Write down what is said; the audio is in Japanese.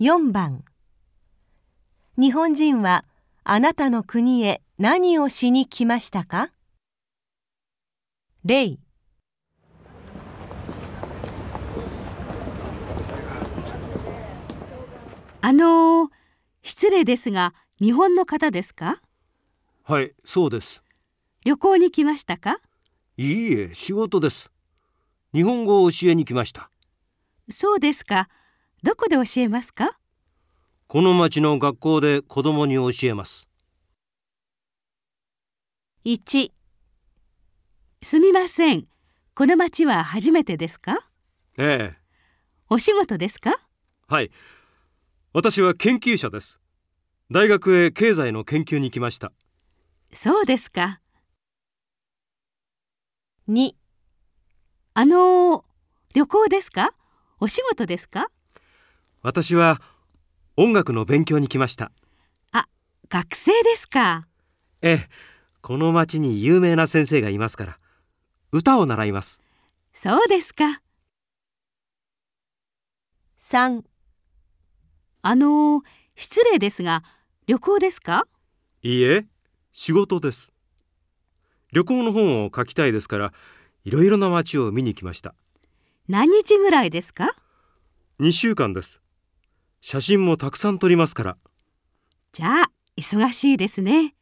4番。日本人はあなたの国へ何をしに来ましたか？例あのー、失礼ですが日本の方ですか？はいそうです。旅行に来ましたか？いいえ仕事です。日本語を教えに来ました。そうですかどこで教えますか？この町の学校で子供に教えます。1すみません。この町は初めてですか？ええ。お仕事ですか？はい。私は研究者です。大学へ経済の研究に来ました。そうですか。2あのー、旅行ですか？お仕事ですか？私は音楽の勉強に来ました。あ、学生ですか。ええこの町に有名な先生がいますから歌を習います。そうですか。3あのー、失礼ですが旅行ですか。いいえ仕事です。旅行の本を書きたいですからいろいろな街を見に来ました。何日ぐらいですか。2週間です写真もたくさん撮りますから。じゃあ忙しいですね。